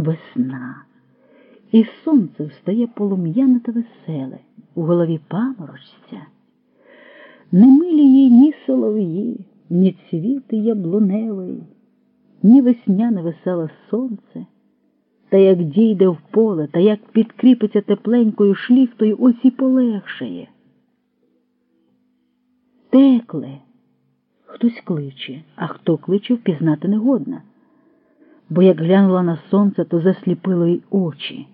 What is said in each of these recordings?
Весна. І сонце встає полум'яне та веселе, у голові паморочця. Не милі їй ні солов'ї, ні цвіти яблуневий, ні весняне веселе сонце. Та як дійде в поле, та як підкріпиться тепленькою шліфтою, ось і полегшає. Текле. Хтось кличе, а хто кличе, впізнати негодна. Бо як глянула на сонце, то засліпило й очі.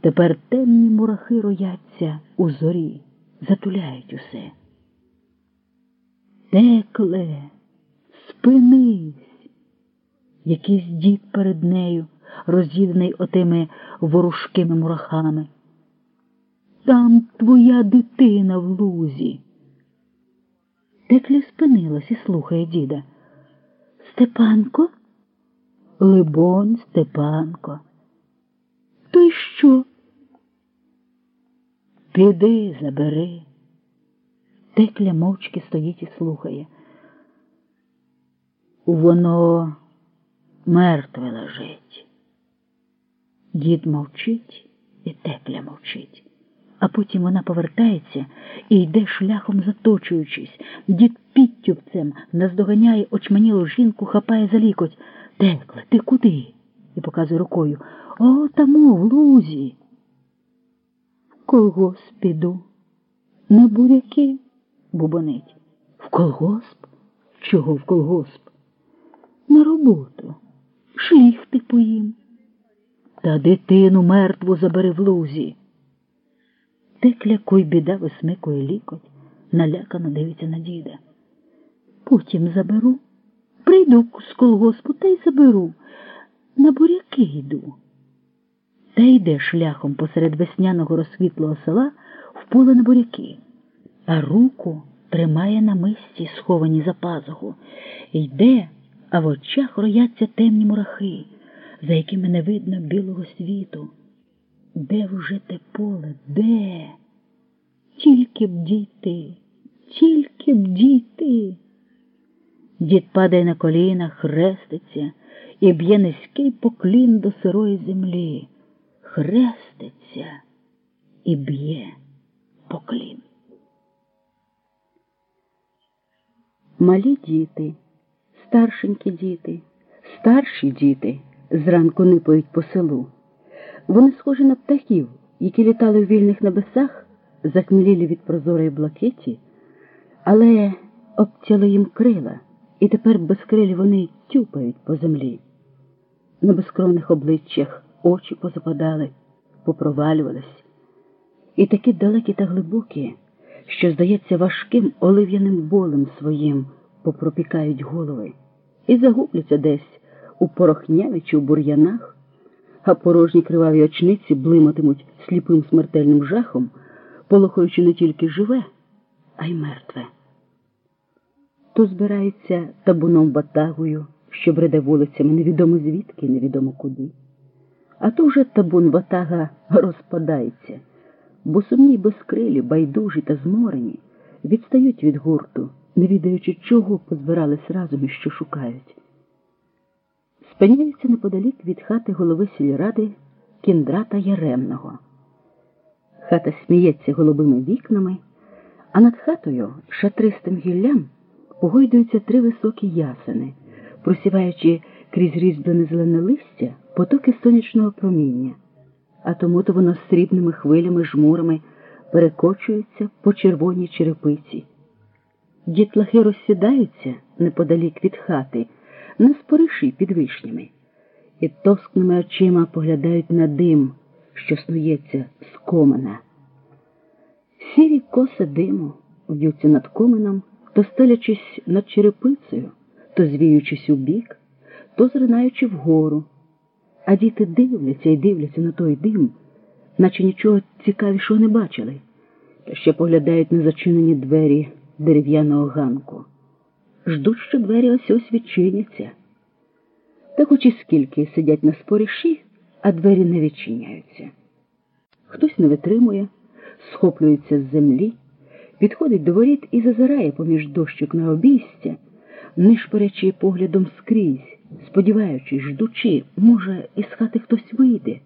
Тепер темні мурахи рояться у зорі, затуляють усе. Текле, спинись. Якийсь дід перед нею, роз'їдений отими ворушкими мурахами. Там твоя дитина в лузі. Текля спинилась і слухає діда. Степанко? Либонь, Степанко. То й що? Піди, забери. Текля мовчки стоїть і слухає. Воно мертве лежить. Дід мовчить і текля мовчить. А потім вона повертається і йде шляхом заточуючись. Дід підтюбцем наздоганяє очманілу жінку, хапає за лікоть. Текла, ти куди? і показує рукою. О, тамо, в лузі. В колгосп піду. На буряки, бубонить. В колгосп? Чого в колгосп? На роботу. Шліхти поїм. Та дитину мертву забери в лузі. Текля кой біда висмикує лікоть, налякано дивиться на діда. Потім заберу. Прийду з колгоспу та й заберу. На буряки йду. Та йде шляхом посеред весняного розсвітлого села в поле на буряки, а руку тримає на мисці, сховані за пазуху. Йде, а в очах рояться темні мурахи, за якими не видно білого світу. Де вже те поле? Де? Тільки б дійти, тільки б дійти. Дід падає на коліна, хреститься і б'є низький поклін до сирої землі. Хреститься і б'є поклін. Малі діти, старшенькі діти, старші діти зранку нипають по селу. Вони схожі на птахів, які літали в вільних небесах, захмілілі від прозорої блакиті, але обтяли їм крила, і тепер безкрилі вони тюпають по землі. На безкровних обличчях очі позападали, попровалювались, і такі далекі та глибокі, що, здається, важким олив'яним болем своїм попропікають голови і загубляться десь у порохняві чи у бур'янах а порожні криваві очниці блиматимуть сліпим смертельним жахом, полохаючи не тільки живе, а й мертве. То збирається табуном батагою, що бреде вулицями невідомо звідки, невідомо куди. А то вже табун батага розпадається, бо сумні безкрилі, байдужі та зморені відстають від гурту, не відаючи, чого позбирались разом і що шукають спиняється неподалік від хати голови сільради кіндрата Яремного. Хата сміється голубими вікнами, а над хатою шатристим гіллям погойдуються три високі ясени, просіваючи крізь різьблене зелене листя потоки сонячного проміння, а тому то воно срібними хвилями жмурами перекочується по червоній черепиці. Дітлахи розсідаються неподалік від хати на спориші під вишнями, і тоскними очима поглядають на дим, що снується з комина. Сірі коси диму в'ються над комином, то стелячись над черепицею, то звіючись у бік, то зринаючи вгору, а діти дивляться і дивляться на той дим, наче нічого цікавішого не бачили, та ще поглядають на зачинені двері дерев'яного ганку ждуть, що двері ось ось відчиняться. Та хоч і скільки сидять на споріші, а двері не відчиняються. Хтось не витримує, схоплюється з землі, підходить до воріт і зазирає поміж дощок на обійстя, нишпорячи поглядом скрізь, сподіваючись, ждучи, може, із хати хтось вийде.